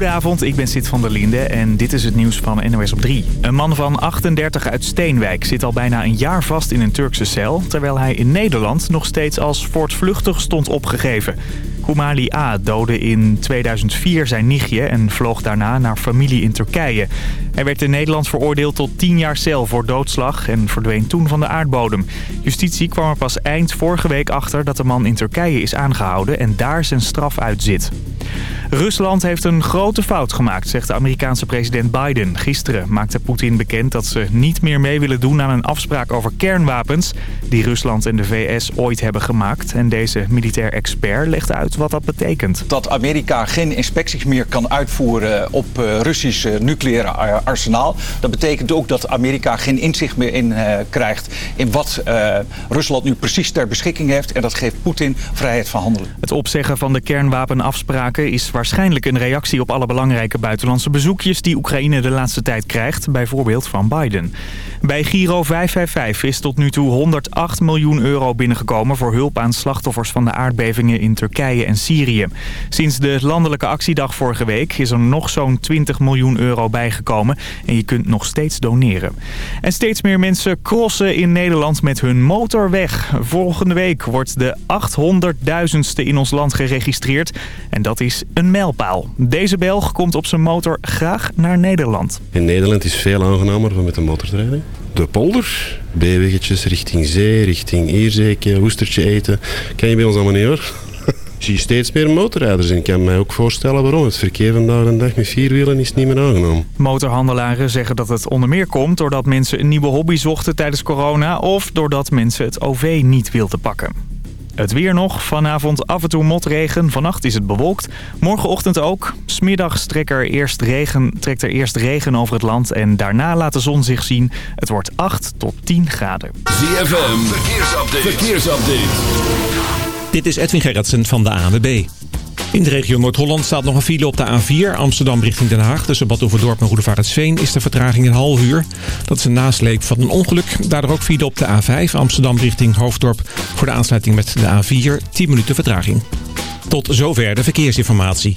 Goedenavond, ik ben Sid van der Linde en dit is het nieuws van NOS op 3. Een man van 38 uit Steenwijk zit al bijna een jaar vast in een Turkse cel... terwijl hij in Nederland nog steeds als voortvluchtig stond opgegeven. Koumali A. doodde in 2004 zijn nichtje en vloog daarna naar familie in Turkije. Hij werd in Nederland veroordeeld tot 10 jaar cel voor doodslag en verdween toen van de aardbodem. Justitie kwam er pas eind vorige week achter dat de man in Turkije is aangehouden en daar zijn straf uitzit. Rusland heeft een grote fout gemaakt, zegt de Amerikaanse president Biden. Gisteren maakte Poetin bekend dat ze niet meer mee willen doen aan een afspraak over kernwapens... die Rusland en de VS ooit hebben gemaakt. En deze militair expert legt uit wat dat betekent. Dat Amerika geen inspecties meer kan uitvoeren op uh, Russisch uh, nucleaire arsenaal. Dat betekent ook dat Amerika geen inzicht meer in uh, krijgt in wat Rusland nu precies ter beschikking heeft. En dat geeft Poetin vrijheid van handelen. Het opzeggen van de kernwapenafspraken is waarschijnlijk een reactie op alle belangrijke buitenlandse bezoekjes die Oekraïne de laatste tijd krijgt, bijvoorbeeld van Biden. Bij Giro 555 is tot nu toe 108 miljoen euro binnengekomen voor hulp aan slachtoffers van de aardbevingen in Turkije en Syrië. Sinds de landelijke actiedag vorige week is er nog zo'n 20 miljoen euro bijgekomen en je kunt nog steeds doneren. En steeds meer mensen crossen in Nederland met hun motor weg. Volgende week wordt de 800.000ste in ons land geregistreerd en dat is een mijlpaal. Deze Belg komt op zijn motor graag naar Nederland. In Nederland is veel aangenamer om met te rijden. De polder, B-weggetjes richting zee, richting Ierzeke, hoestertje eten. Kan je bij ons allemaal niet hoor. Ik zie steeds meer motorrijders en ik kan mij ook voorstellen waarom. Het verkeer vandaag de dag met vier wielen is niet meer aangenomen. Motorhandelaren zeggen dat het onder meer komt doordat mensen een nieuwe hobby zochten tijdens corona... of doordat mensen het OV niet wilden pakken. Het weer nog. Vanavond af en toe motregen. Vannacht is het bewolkt. Morgenochtend ook. Smiddags trekt er, eerst regen, trekt er eerst regen over het land. En daarna laat de zon zich zien. Het wordt 8 tot 10 graden. ZFM. Verkeersupdate. Verkeersupdate. Dit is Edwin Gerritsen van de ANWB. In de regio Noord-Holland staat nog een file op de A4 Amsterdam richting Den Haag. Tussen Bad Overdorp en Roedevaartsveen is de vertraging een half uur. Dat is een nasleep van een ongeluk. Daardoor ook file op de A5 Amsterdam richting Hoofddorp. Voor de aansluiting met de A4 10 minuten vertraging. Tot zover de verkeersinformatie.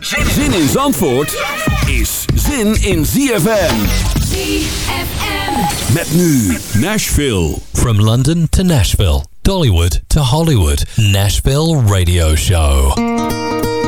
Zin in Zandvoort is zin in ZFM. ZFM. Met nu Nashville. From London to Nashville, Dollywood to Hollywood, Nashville Radio Show.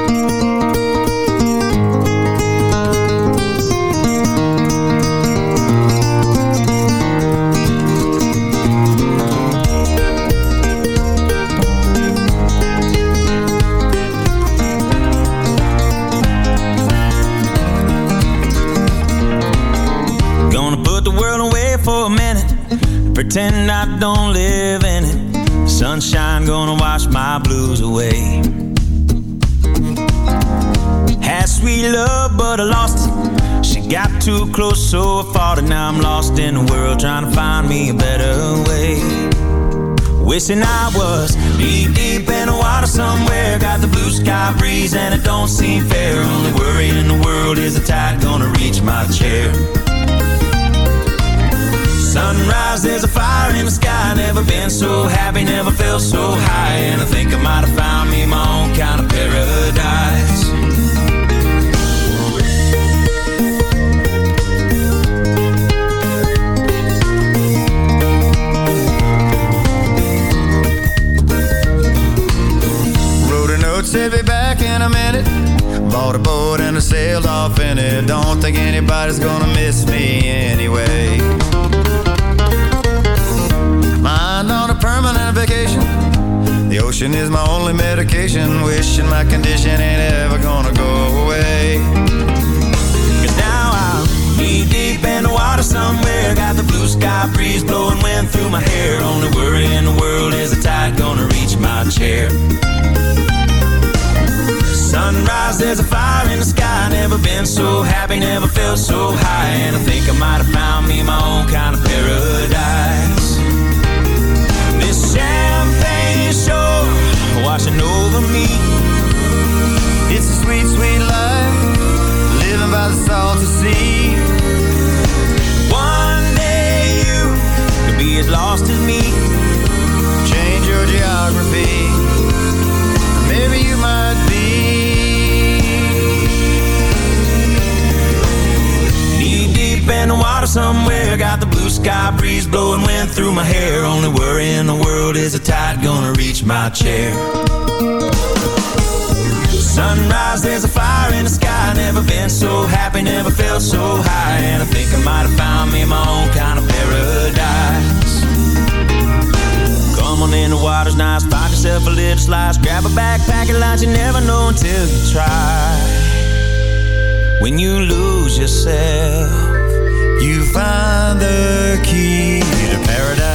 Pretend I don't live in it. Sunshine gonna wash my blues away. Had sweet love, but I lost it. She got too close, so I fought it. Now I'm lost in the world, trying to find me a better way. Wishing I was deep, deep in the water somewhere. Got the blue sky breeze, and it don't seem fair. Only worry in the world is the tide gonna reach my chair. Sunrise, there's a fire in the sky. Never been so happy, never felt so high. And I think I might have found me my own kind of paradise. Wrote a note, said be back in a minute. Bought a boat and I sailed off in it. Don't think anybody's gonna miss me anyway. Permanent vacation. The ocean is my only medication. Wishing my condition ain't ever gonna go away. Cause now I'm knee deep in the water somewhere. Got the blue sky breeze blowing wind through my hair. Only worry in the world is the tide gonna reach my chair. Sunrise, there's a fire in the sky. Never been so happy, never felt so high. And I think I might have found me my own kind of paradise. Washing over me. It's a sweet, sweet life, living by the salty sea. One day you could be as lost as me. Change your geography, in the water somewhere, got the blue sky breeze blowing wind through my hair. Only worry in the world is the tide gonna reach my chair. Sunrise, there's a fire in the sky. Never been so happy, never felt so high. And I think I might have found me my own kind of paradise. Come on in, the water's nice. Find yourself a little slice. Grab a backpack and lunch. You never know until you try. When you lose yourself, You find the key to paradise.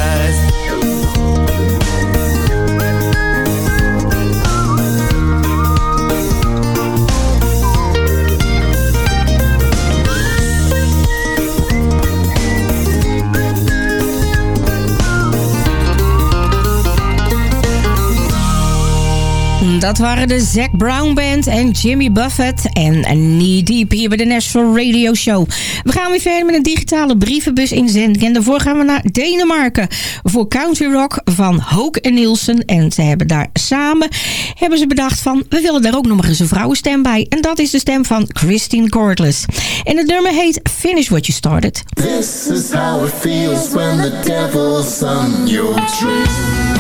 Dat waren de Zac Brown Band en Jimmy Buffett en Knee Deep hier bij de National Radio Show. We gaan weer verder met een digitale brievenbus inzending. En daarvoor gaan we naar Denemarken voor Country Rock van Hook en Nielsen. En ze hebben daar samen hebben ze bedacht van, we willen daar ook nog eens een vrouwenstem bij. En dat is de stem van Christine Cordless. En het nummer heet Finish What You Started. This is how it feels when the devil's on your tree.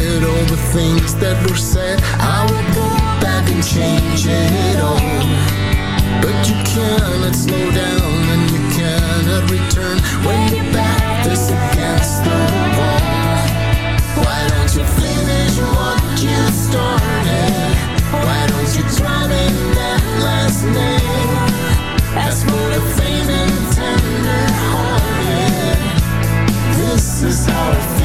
Forget all the things that were said. I would go back and change it all. But you cannot slow down and you cannot return when your back is against the wall. Why don't you finish what you started? Why don't you drive in that last name? That's for the faint and tender hearted. This is how it feels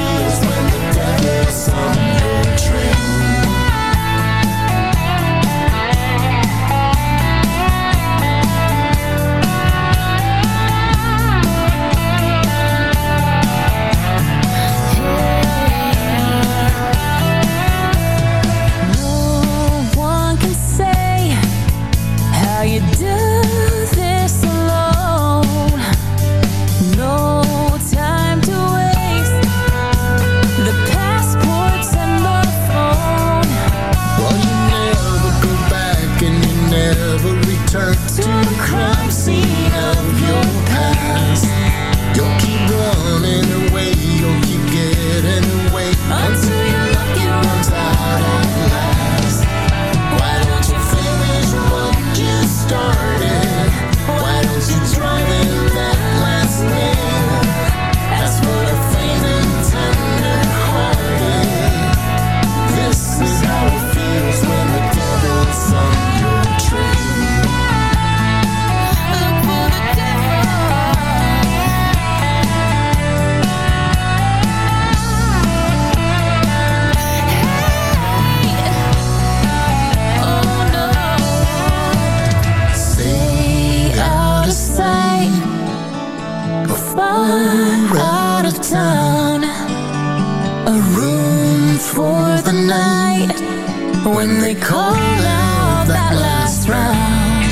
when they call out that last round.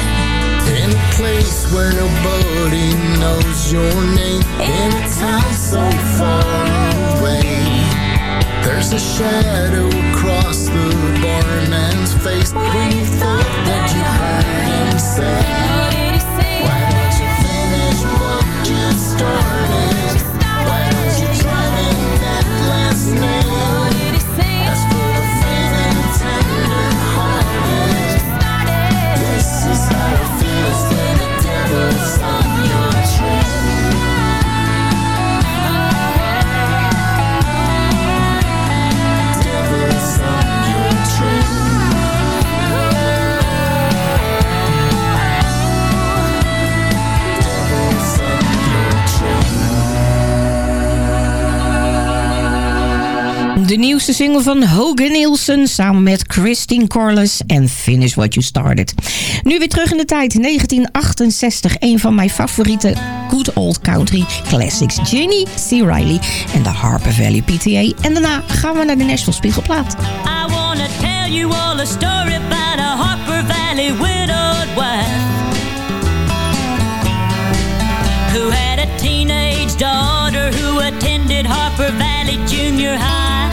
In a place where nobody knows your name, in a town so far away. There's a shadow across the barman's face when you thought that you heard him say. De nieuwste single van Hogan Nielsen samen met Christine Corliss en Finish What You Started. Nu weer terug in de tijd, 1968. Een van mijn favoriete good old country classics. Ginny C. Riley en de Harper Valley PTA. En daarna gaan we naar de Nashville Spiegelplaat. I wanna tell you all a story about a Harper Valley widowed wife who had a teenage daughter who attended Harper Valley Junior High.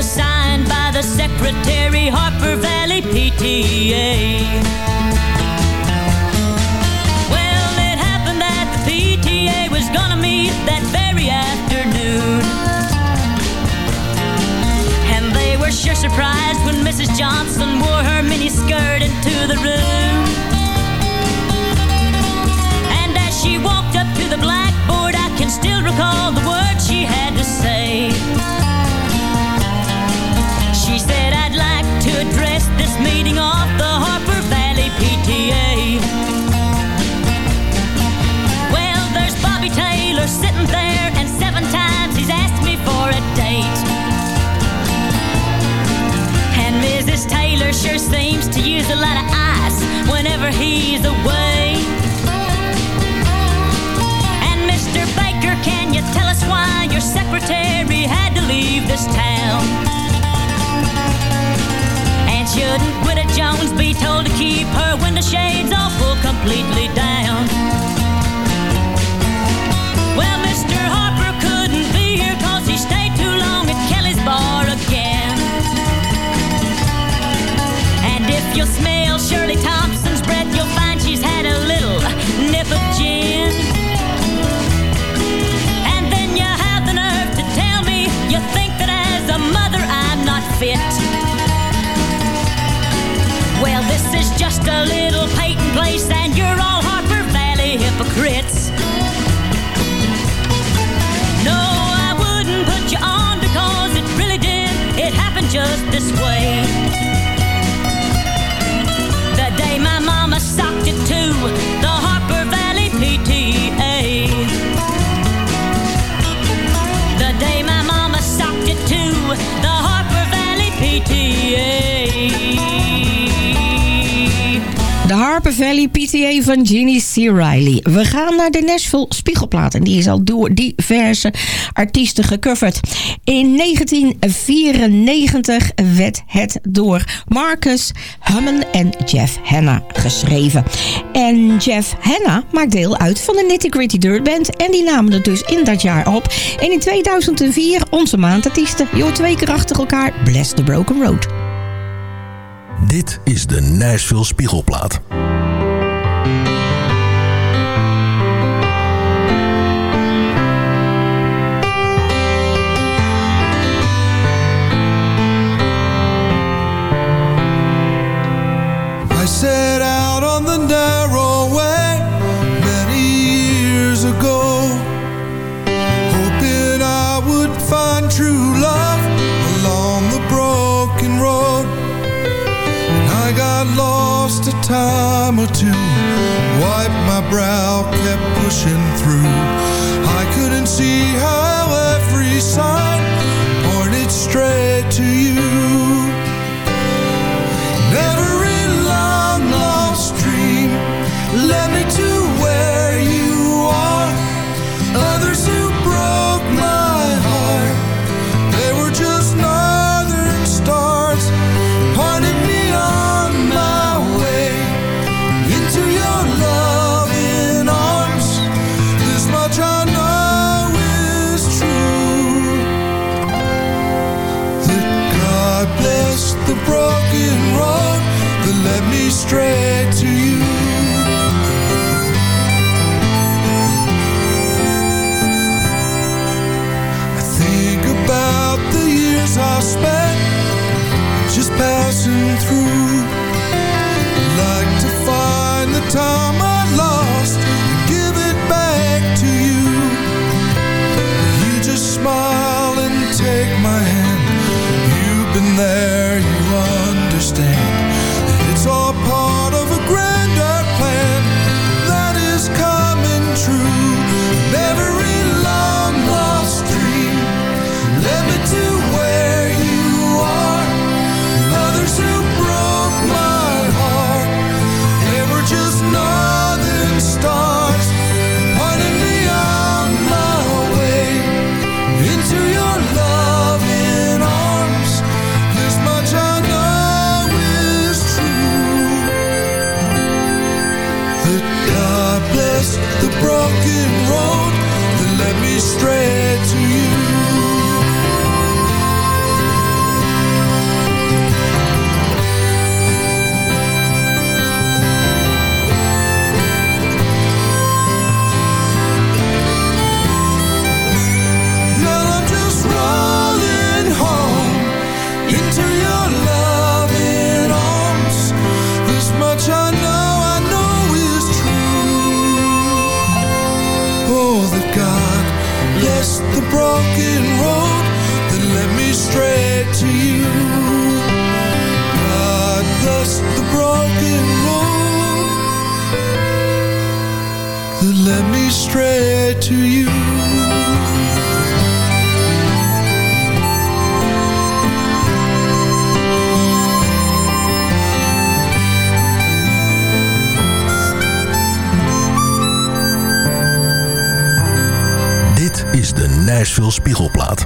Was signed by the secretary, Harper Valley PTA. Well, it happened that the PTA was gonna meet that very afternoon. And they were sure surprised when Mrs. Johnson wore her mini skirt into the room. And as she walked up to the blackboard, I can still recall the words she had to say. Meeting of the Harper Valley PTA. Well, there's Bobby Taylor sitting there, and seven times he's asked me for a date. And Mrs. Taylor sure seems to use a lot of ice whenever he's away. And Mr. Baker, can you tell us why your secretary had to leave this town? Shouldn't Gwyneth Jones be told to keep her window shades all pulled completely down? Well, Mr. Harper couldn't be here cause he stayed too long at Kelly's bar again. And if you'll smell Shirley Thompson's Valley PTA van Ginny C. Riley. We gaan naar de Nashville Spiegelplaat. En die is al door diverse artiesten gecoverd. In 1994 werd het door Marcus Hummen en Jeff Hanna geschreven. En Jeff Hanna maakt deel uit van de Nitty Gritty Dirt Band. En die namen het dus in dat jaar op. En in 2004 onze maandartiesten. Joh, twee keer achter elkaar. Bless the Broken Road. Dit is de Nashville Spiegelplaat. Time or two, wiped my brow, kept pushing through. I couldn't see how every sign pointed straight to you. Spiegelplaat.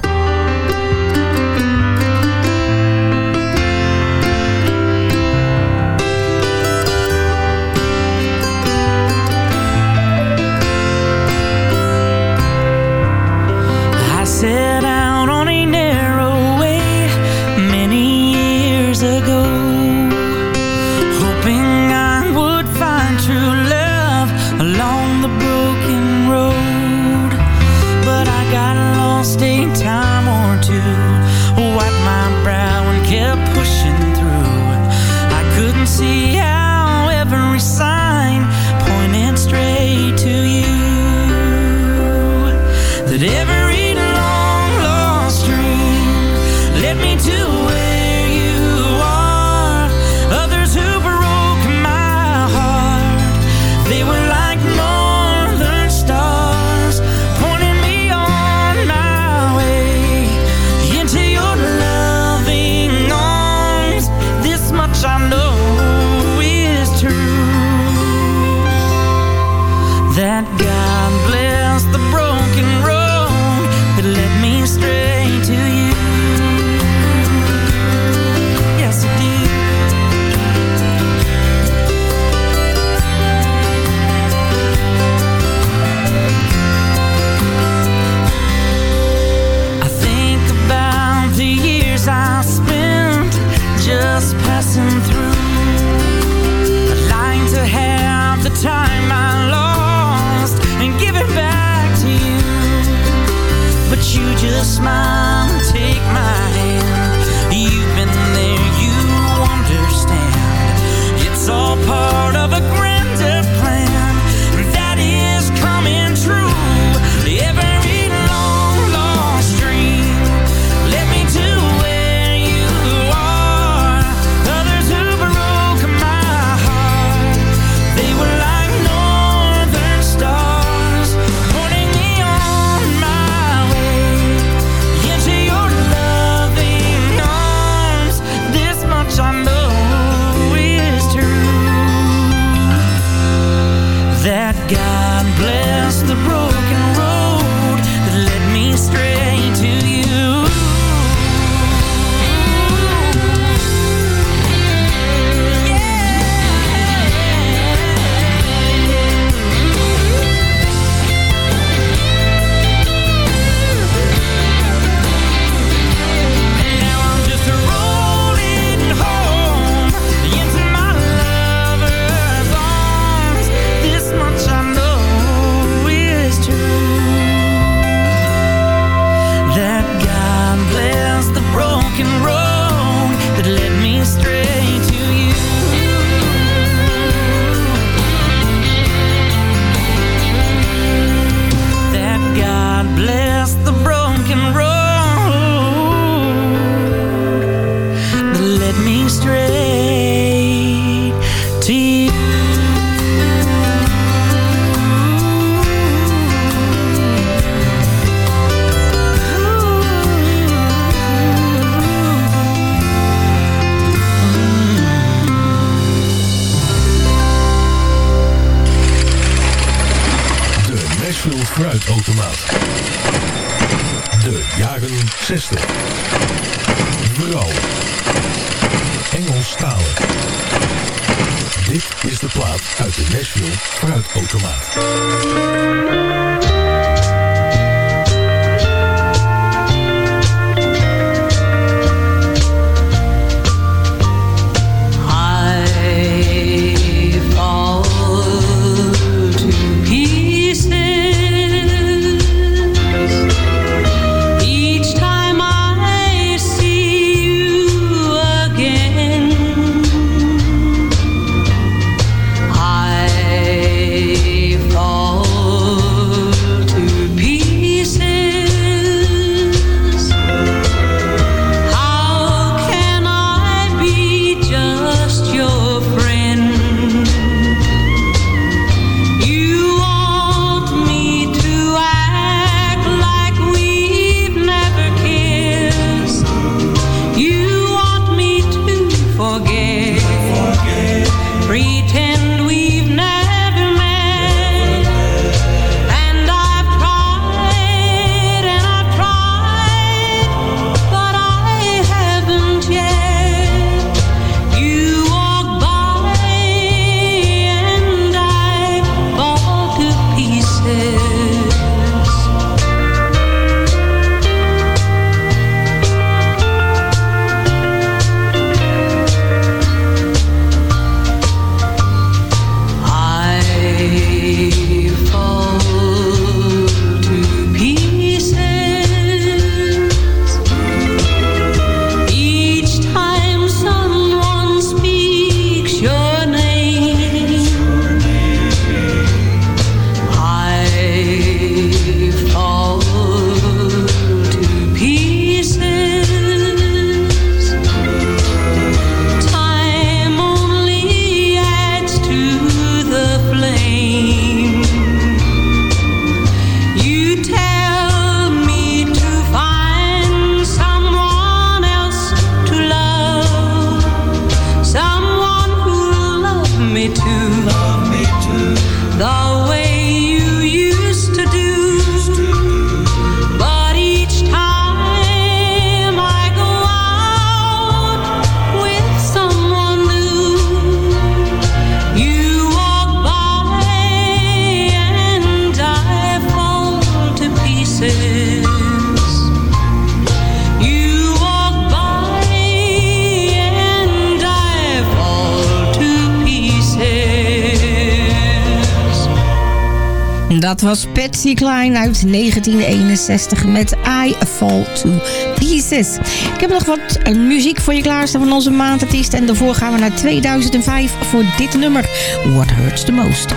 dat was Patsy Klein uit 1961 met I Fall To Pieces. Ik heb nog wat eh, muziek voor je klaarstaan van onze maandartiest. En daarvoor gaan we naar 2005 voor dit nummer. What Hurts The Most.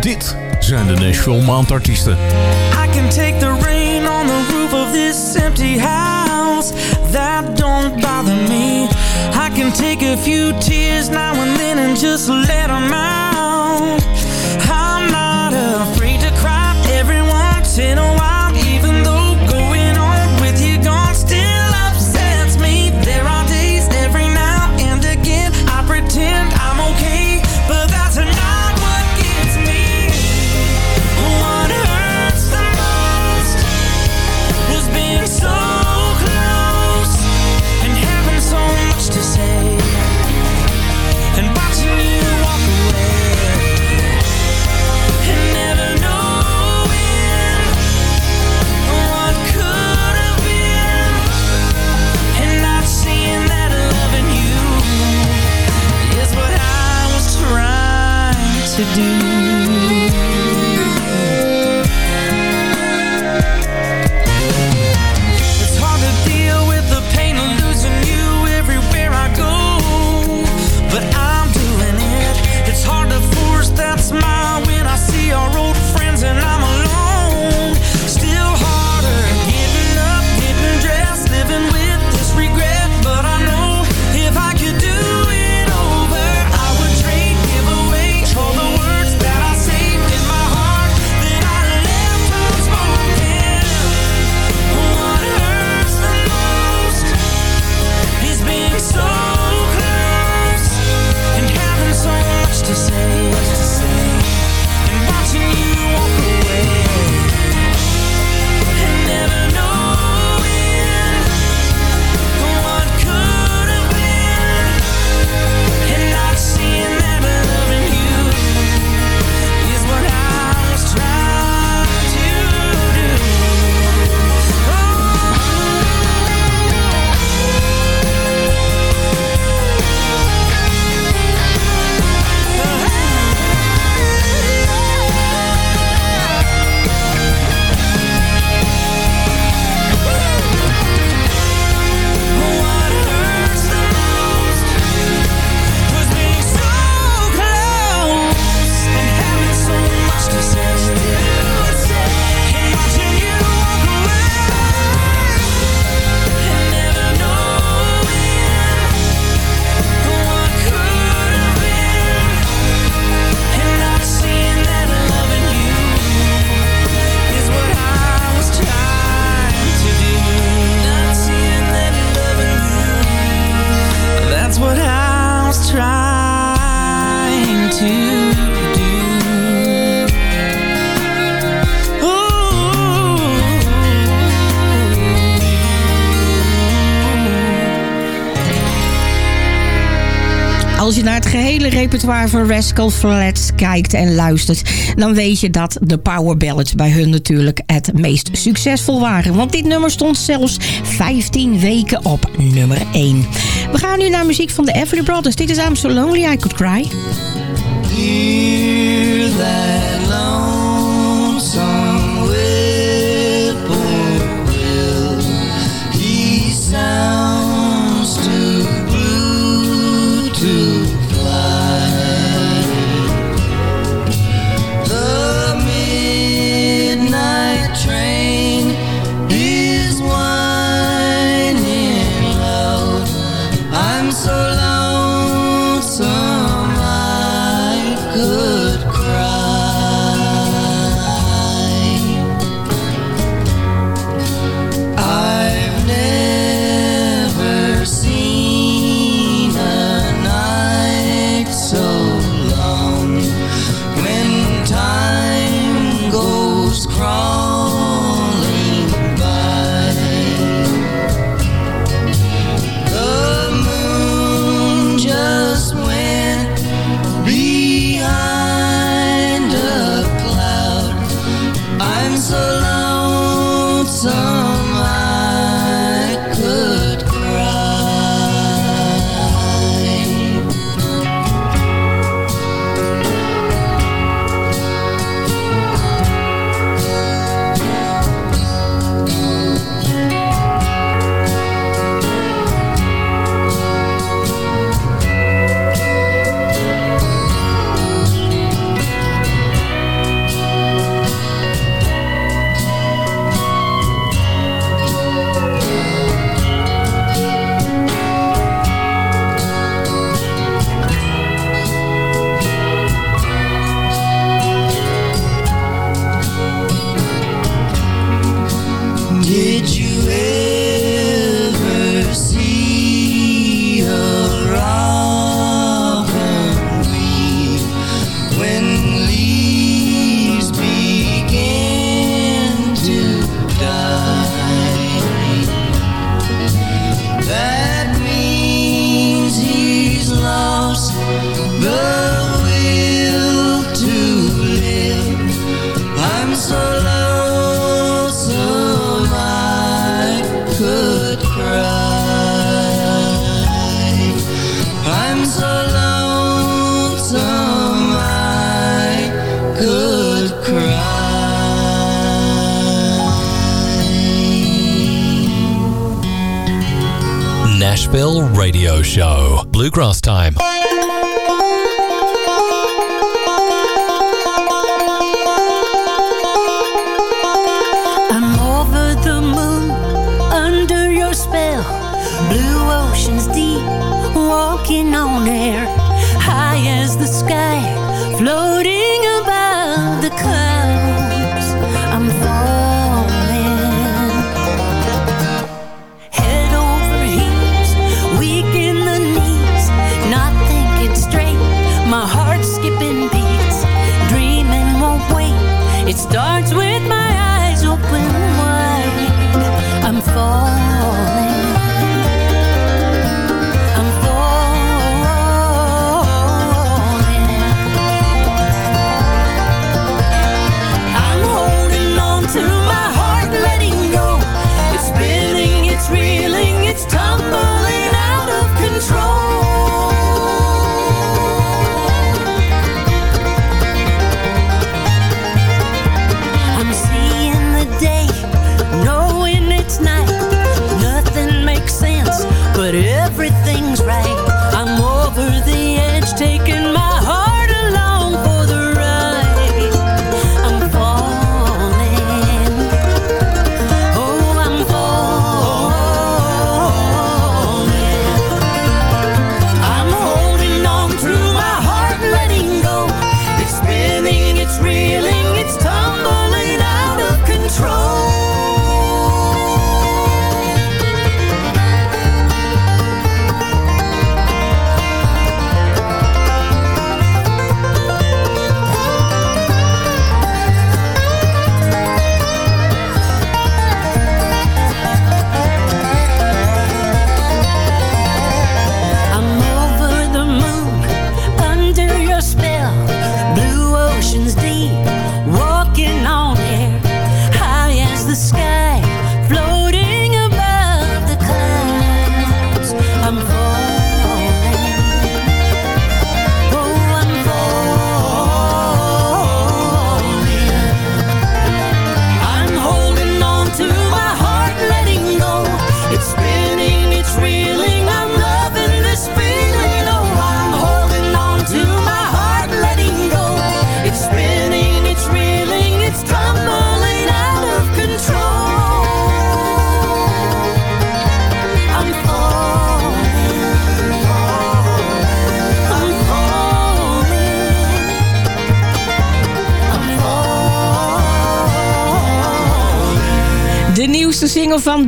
Dit zijn de Nashville Maandartiesten. I can take the rain on the roof of this empty house. That don't bother me. I can take a few tears now and then and just let them out. Once in a while. Repertoire Rascal Flats kijkt en luistert... dan weet je dat de power ballads bij hun natuurlijk het meest succesvol waren. Want dit nummer stond zelfs 15 weken op nummer 1. We gaan nu naar muziek van de Everly Brothers. Dit is I'm So Lonely I Could Cry.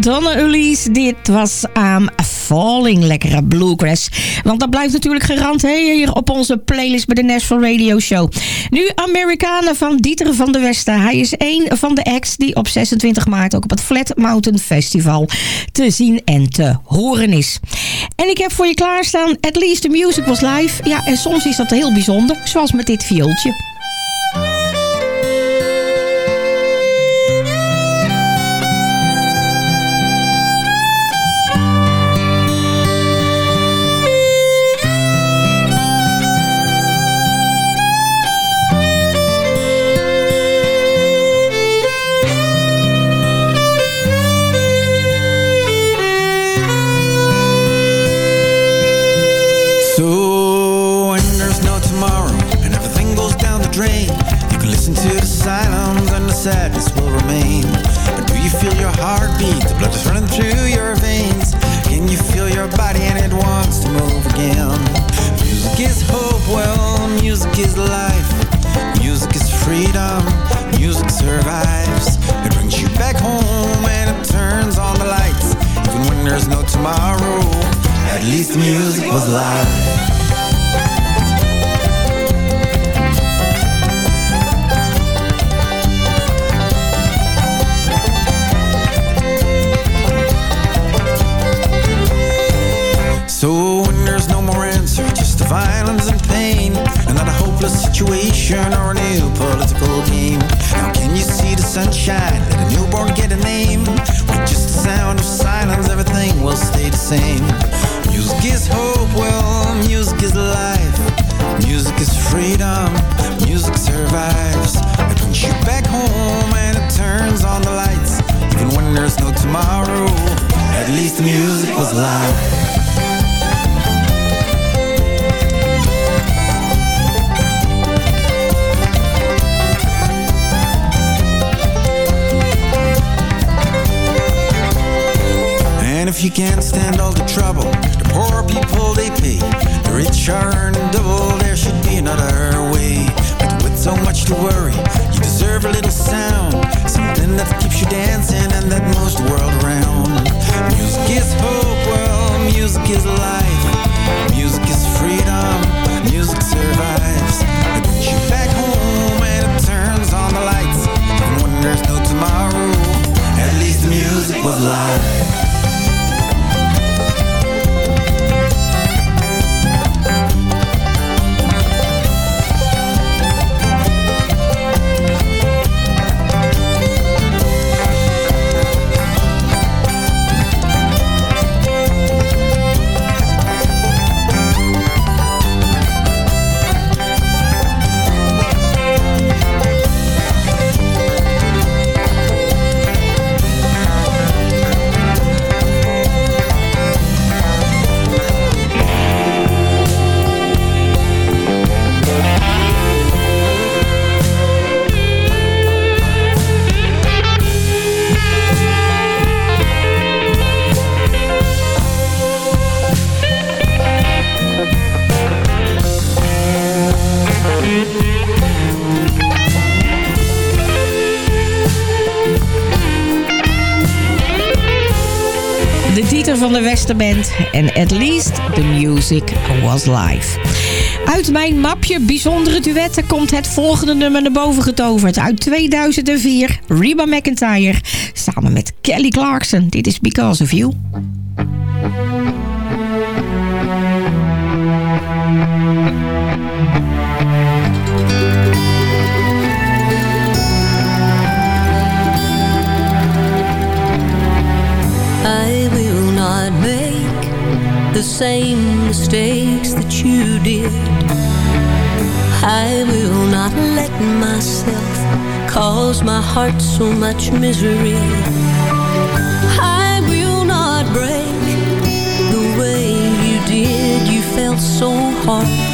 Donna. Dit was aan Falling, lekkere bluegrass. Want dat blijft natuurlijk gerand hè, hier op onze playlist bij de Nashville Radio Show. Nu Amerikanen van Dieter van der Westen. Hij is een van de acts die op 26 maart ook op het Flat Mountain Festival te zien en te horen is. En ik heb voor je klaarstaan At Least the Music Was Live. Ja, en soms is dat heel bijzonder, zoals met dit viooltje. Tomorrow, at least the music was live. And if you can't stand all the trouble, the poor people they pay. The rich are en At Least the Music Was Live. Uit mijn mapje Bijzondere Duetten komt het volgende nummer naar boven getoverd. Uit 2004, Reba McIntyre samen met Kelly Clarkson. Dit is Because of You. Same mistakes that you did. I will not let myself cause my heart so much misery. I will not break the way you did. You felt so hard.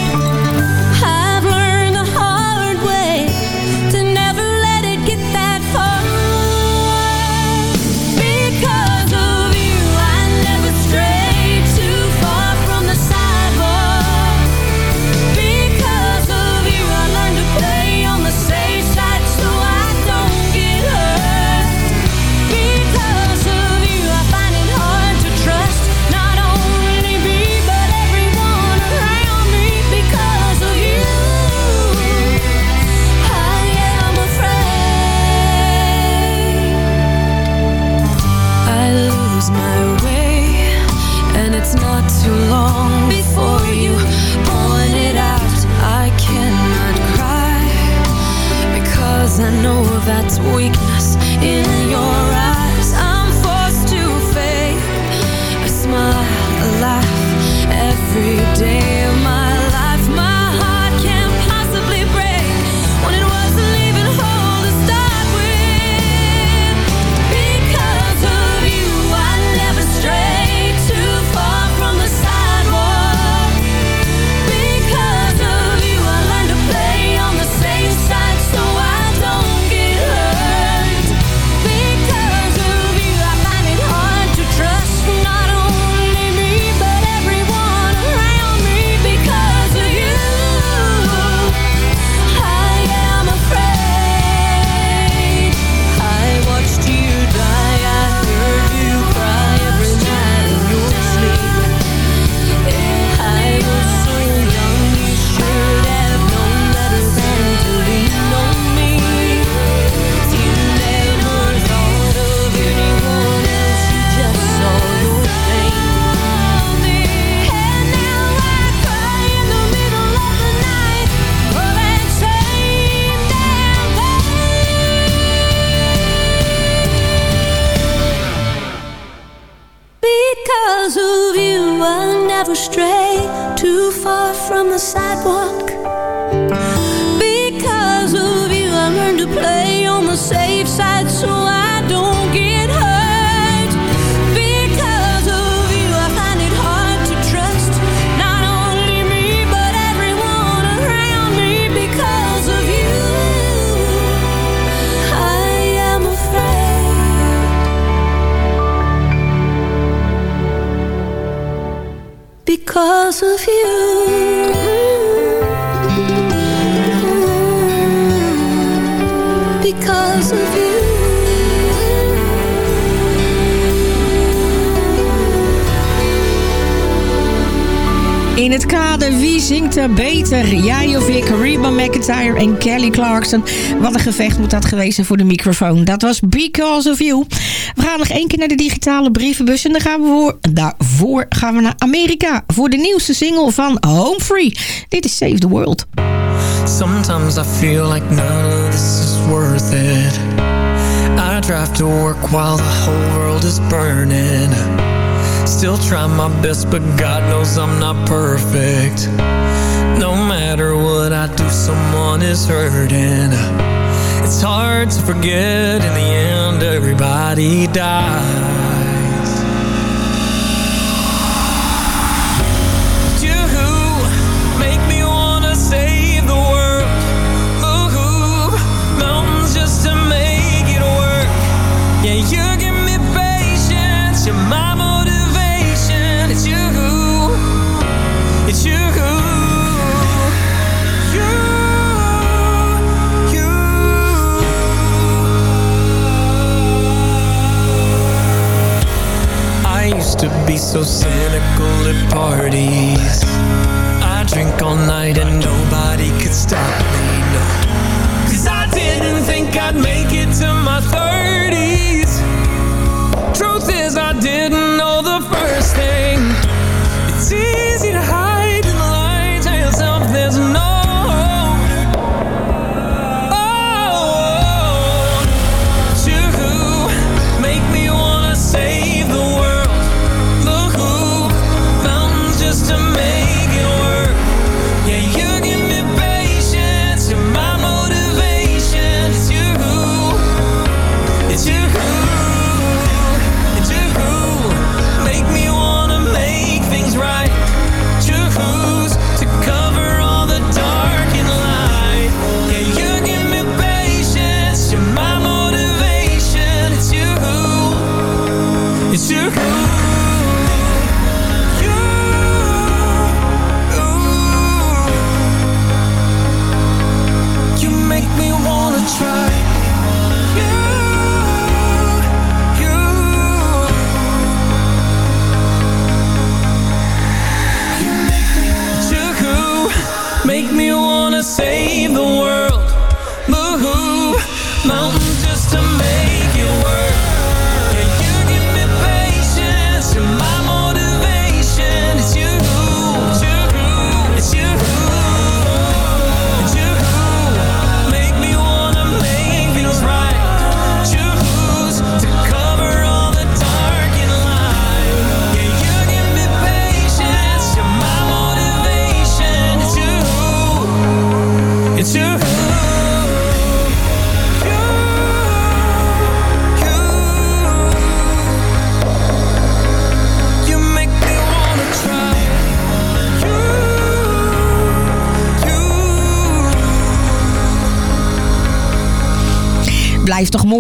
weakness in your Jij of ik, Reba McIntyre en Kelly Clarkson. Wat een gevecht moet dat geweest zijn voor de microfoon. Dat was Because of You. We gaan nog één keer naar de digitale brievenbus. En dan gaan we voor, daarvoor gaan we naar Amerika. Voor de nieuwste single van Home Free. Dit is Save the World. Sometimes I feel like none of this is worth it. I drive to work while the whole world is burning. Still try my best, but God knows I'm not perfect. matter what I do, someone is hurting. It's hard to forget in the end, everybody dies. so cynical at parties. I drink all night and nobody could stop me, no. Cause I didn't think I'd make it to my 30s Truth is I didn't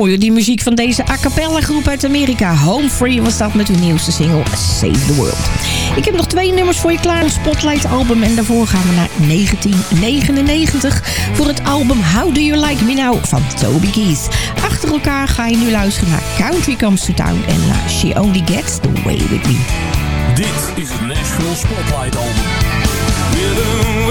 die muziek van deze a cappella groep uit Amerika. Home Free was dat met hun nieuwste single Save the World. Ik heb nog twee nummers voor je klaar, een Spotlight album. En daarvoor gaan we naar 1999 voor het album How Do You Like Me Now van Toby Keith. Achter elkaar ga je nu luisteren naar Country Comes to Town en naar She Only Gets The Way With Me. Dit is het Nashville Spotlight Album.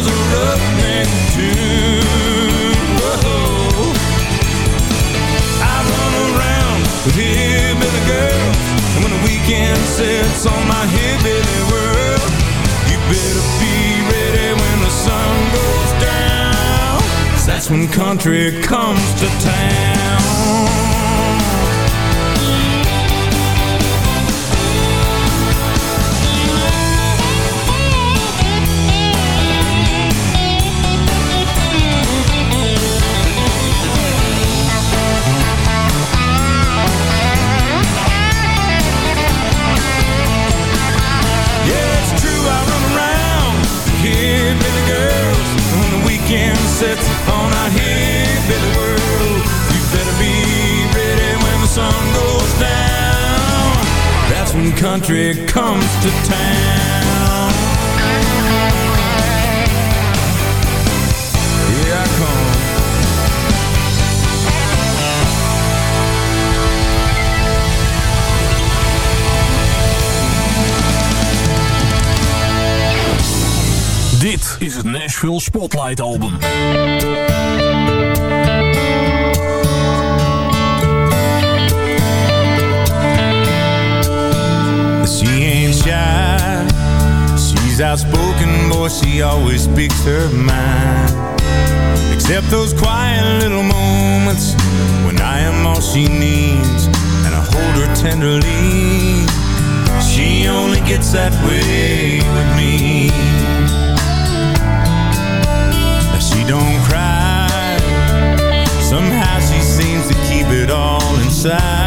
Was a roughneck too. Whoa. I run around with hillbilly girls, and when the weekend sets on my hillbilly world, you better be ready when the sun goes down. 'Cause that's when country comes to town. Country comes to town. Here I come. Dit is het Nashville Spotlight Album. Outspoken, boy, she always speaks her mind. Except those quiet little moments when I am all she needs and I hold her tenderly. She only gets that way with me. She don't cry. Somehow she seems to keep it all inside.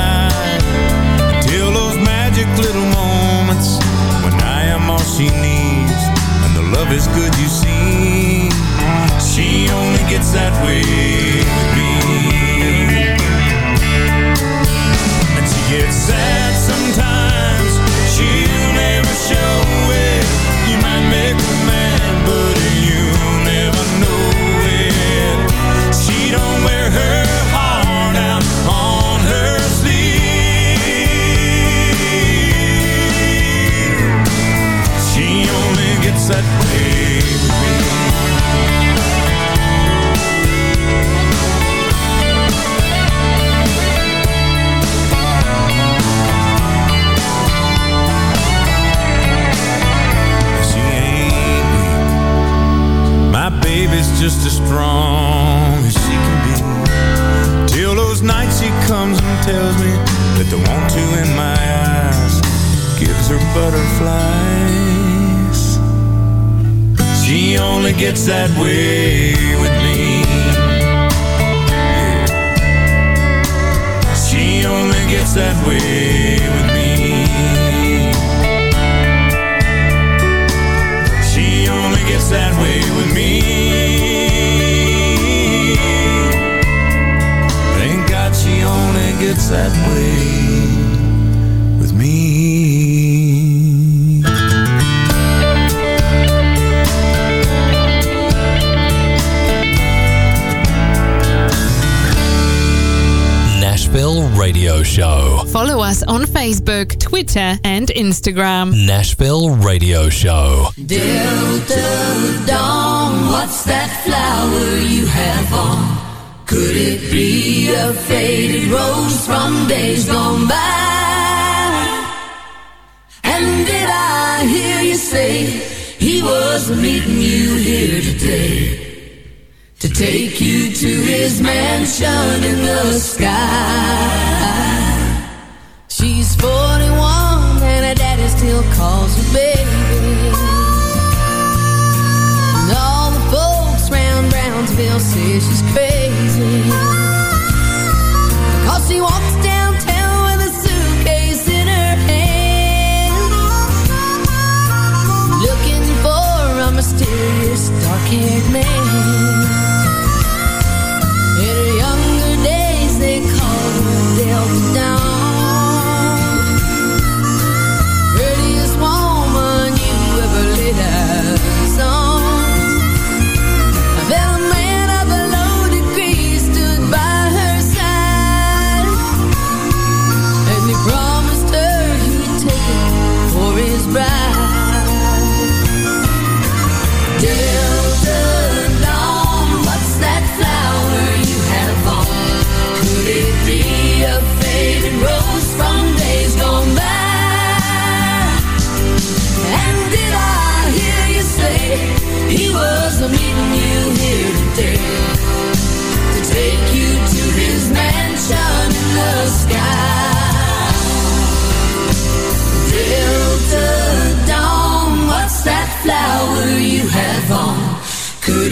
Twitter, and Instagram. Nashville Radio Show. Delta Dawn, what's that flower you have on? Could it be a faded rose from days gone by? And did I hear you say he was meeting you here today? To take you to his mansion in the sky. She's 41 and her daddy still calls her baby. And all the folks round Brownsville say she's crazy. Cause she walks downtown with a suitcase in her hand. Looking for a mysterious dark-haired man.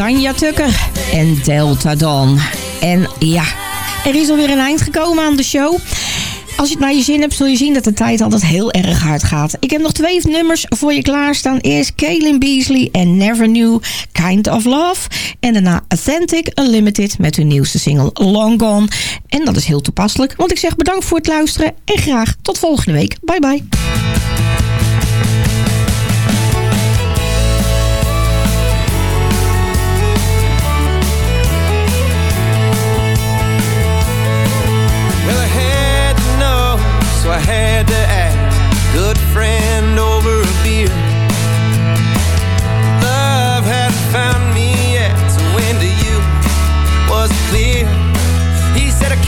Tanja Tucker en Delta Dawn. En ja, er is alweer een eind gekomen aan de show. Als je het naar je zin hebt, zul je zien dat de tijd altijd heel erg hard gaat. Ik heb nog twee nummers voor je klaarstaan. Eerst Kaylin Beasley en Never Knew Kind of Love. En daarna Authentic Unlimited met hun nieuwste single Long Gone. En dat is heel toepasselijk, want ik zeg bedankt voor het luisteren. En graag tot volgende week. Bye bye.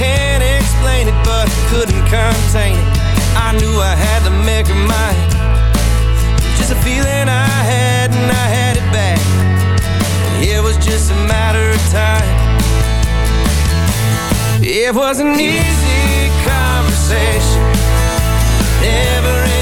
Can't explain it, but I couldn't contain it. I knew I had to make her mine. Just a feeling I had, and I had it back. It was just a matter of time. It was an easy conversation Never any